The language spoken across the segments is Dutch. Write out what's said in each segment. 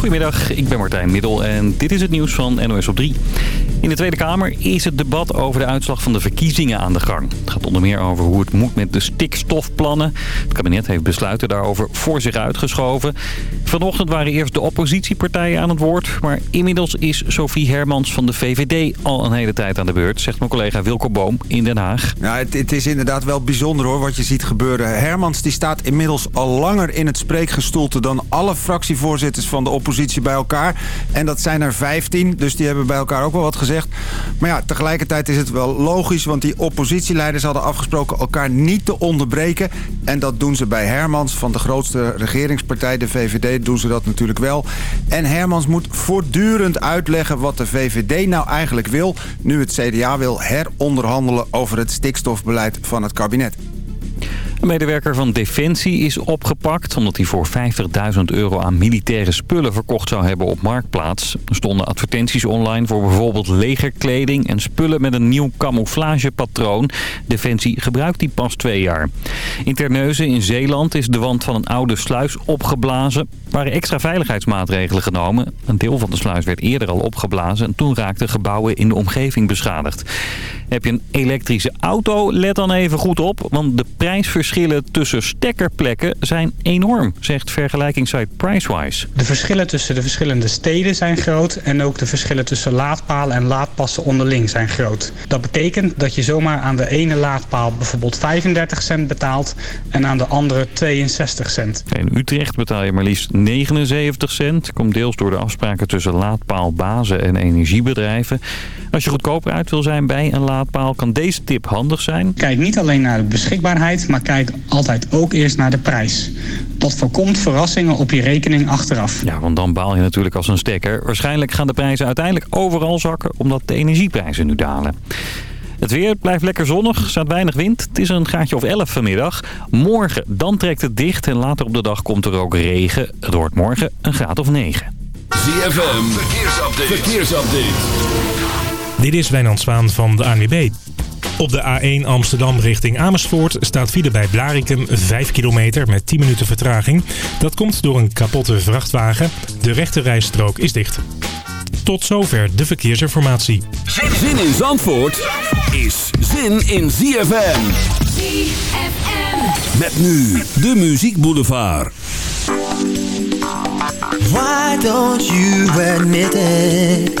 Goedemiddag, ik ben Martijn Middel en dit is het nieuws van NOS op 3. In de Tweede Kamer is het debat over de uitslag van de verkiezingen aan de gang. Het gaat onder meer over hoe het moet met de stikstofplannen. Het kabinet heeft besluiten daarover voor zich uitgeschoven. Vanochtend waren eerst de oppositiepartijen aan het woord. Maar inmiddels is Sophie Hermans van de VVD al een hele tijd aan de beurt... zegt mijn collega Wilco Boom in Den Haag. Ja, het, het is inderdaad wel bijzonder hoor, wat je ziet gebeuren. Hermans die staat inmiddels al langer in het spreekgestoelte... dan alle fractievoorzitters van de oppositie bij elkaar. En dat zijn er 15, dus die hebben bij elkaar ook wel wat gezegd. Maar ja, tegelijkertijd is het wel logisch... want die oppositieleiders hadden afgesproken elkaar niet te onderbreken. En dat doen ze bij Hermans van de grootste regeringspartij, de VVD... doen ze dat natuurlijk wel. En Hermans moet voortdurend uitleggen wat de VVD nou eigenlijk wil... nu het CDA wil heronderhandelen over het stikstofbeleid van het kabinet. Een medewerker van Defensie is opgepakt omdat hij voor 50.000 euro aan militaire spullen verkocht zou hebben op Marktplaats. Er stonden advertenties online voor bijvoorbeeld legerkleding en spullen met een nieuw camouflagepatroon. Defensie gebruikt die pas twee jaar. In Terneuzen in Zeeland is de wand van een oude sluis opgeblazen. Er waren extra veiligheidsmaatregelen genomen. Een deel van de sluis werd eerder al opgeblazen en toen raakten gebouwen in de omgeving beschadigd. Heb je een elektrische auto? Let dan even goed op, want de prijsverschillen tussen stekkerplekken zijn enorm, zegt vergelijkingssite Pricewise. De verschillen tussen de verschillende steden zijn groot en ook de verschillen tussen laadpalen en laadpassen onderling zijn groot. Dat betekent dat je zomaar aan de ene laadpaal bijvoorbeeld 35 cent betaalt en aan de andere 62 cent. In Utrecht betaal je maar liefst 79 cent. Komt deels door de afspraken tussen laadpaalbazen en energiebedrijven. Als je goedkoper uit wil zijn bij een laadpaal kan deze tip handig zijn. Kijk niet alleen naar de beschikbaarheid, maar kijk altijd ook eerst naar de prijs. Dat voorkomt verrassingen op je rekening achteraf. Ja, want dan baal je natuurlijk als een stekker. Waarschijnlijk gaan de prijzen uiteindelijk overal zakken omdat de energieprijzen nu dalen. Het weer blijft lekker zonnig, er staat weinig wind. Het is een graadje of 11 vanmiddag. Morgen, dan trekt het dicht en later op de dag komt er ook regen. Het wordt morgen een graad of 9. ZFM, verkeersupdate. verkeersupdate. Dit is Wijnand Zwaan van de ANWB. Op de A1 Amsterdam richting Amersfoort staat file bij Blarikum 5 kilometer met 10 minuten vertraging. Dat komt door een kapotte vrachtwagen. De rechte rijstrook is dicht. Tot zover de verkeersinformatie. Zin in Zandvoort is zin in ZFM. ZFM. Met nu de Muziek Boulevard. Why don't you admit it?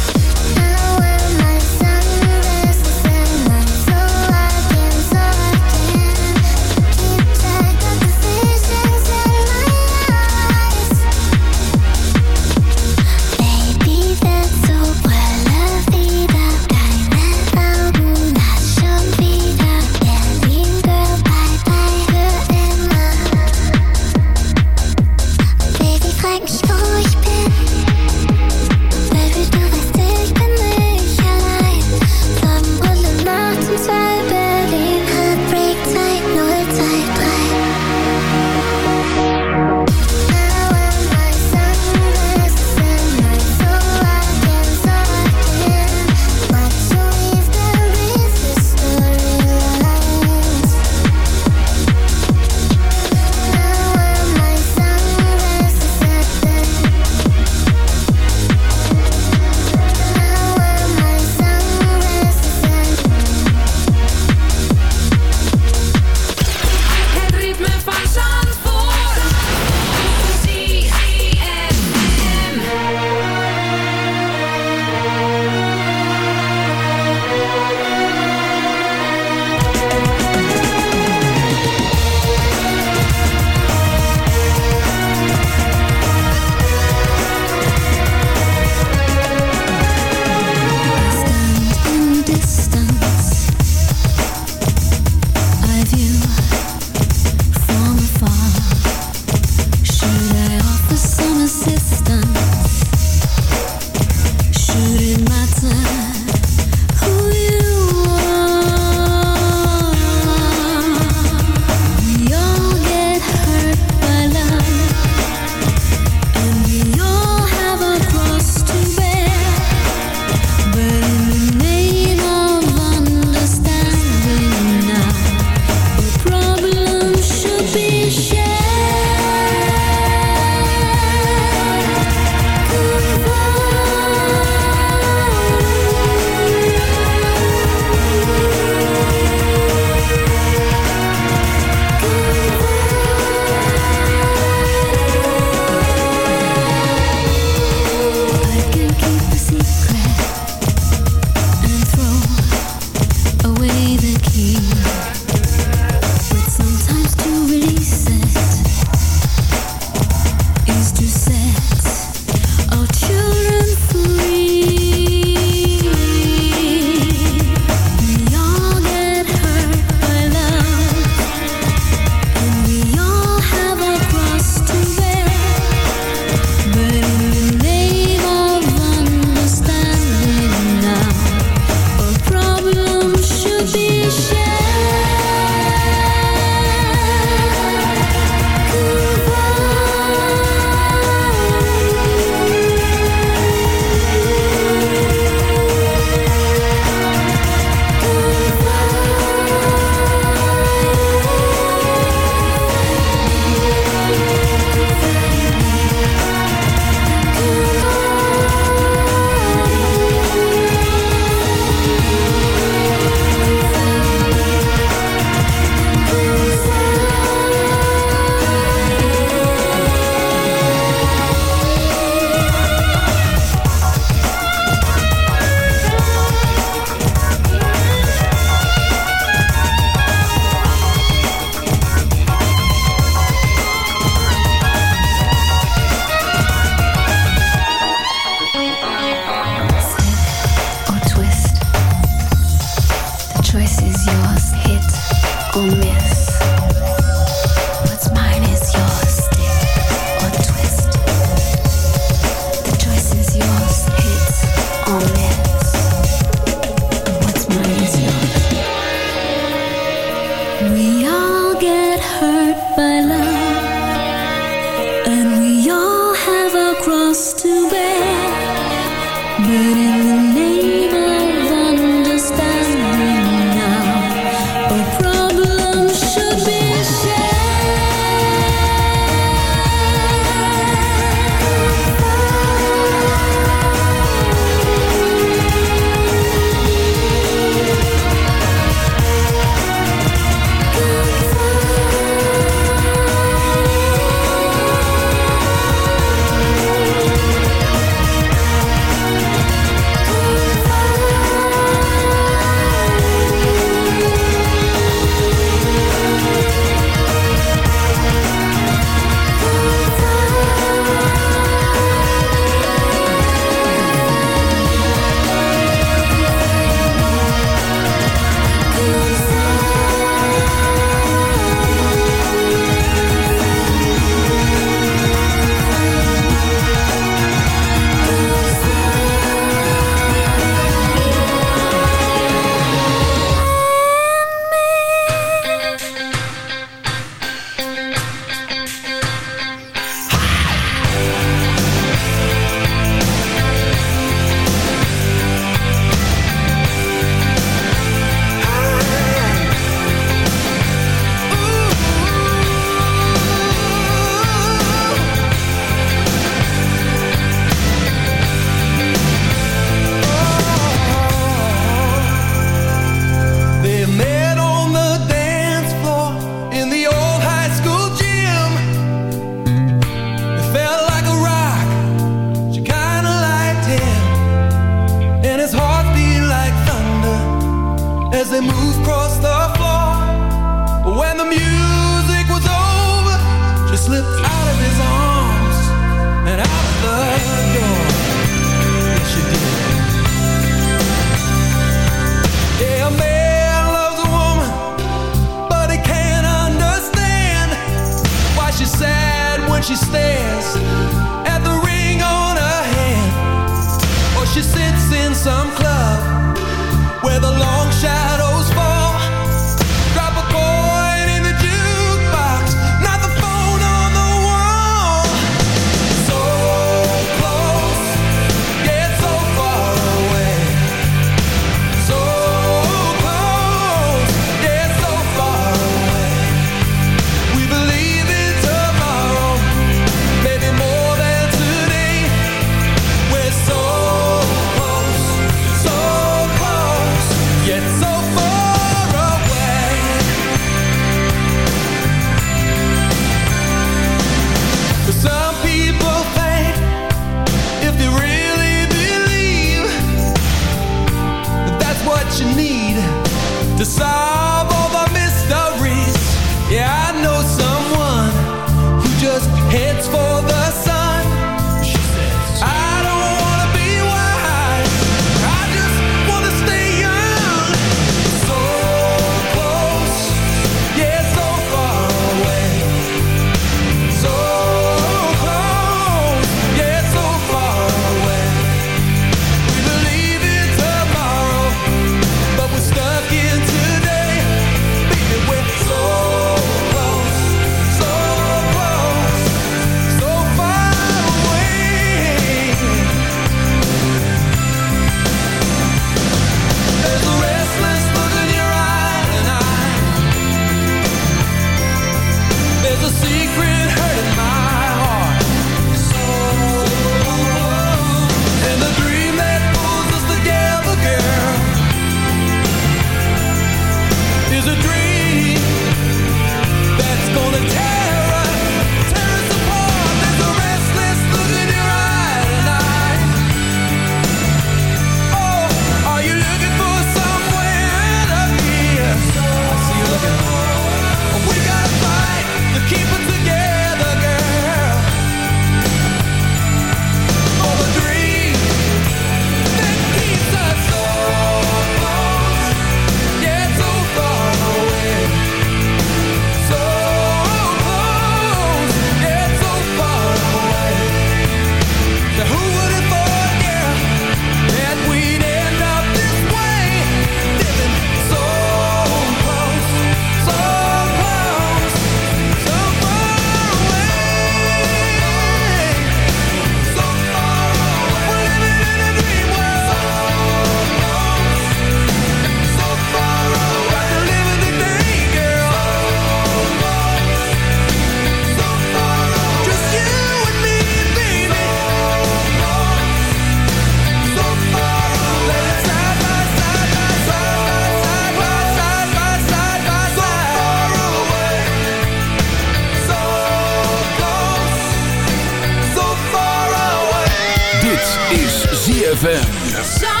is ZFM.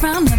from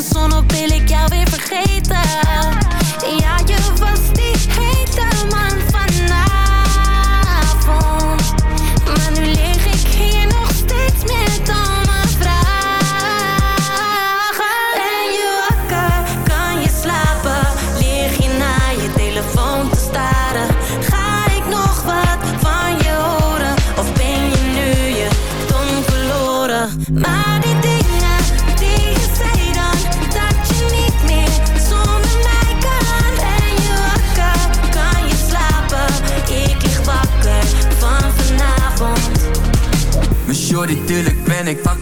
zonne wil ik jou weer vergeten.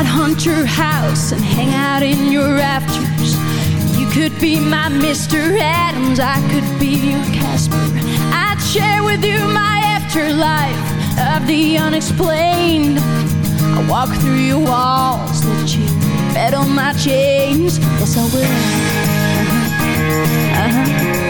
I'd hunt your house and hang out in your rafters. You could be my Mr. Adams, I could be your Casper. I'd share with you my afterlife of the unexplained. I walk through your walls, let you bet on my chains. Yes, I will. Uh -huh. Uh -huh.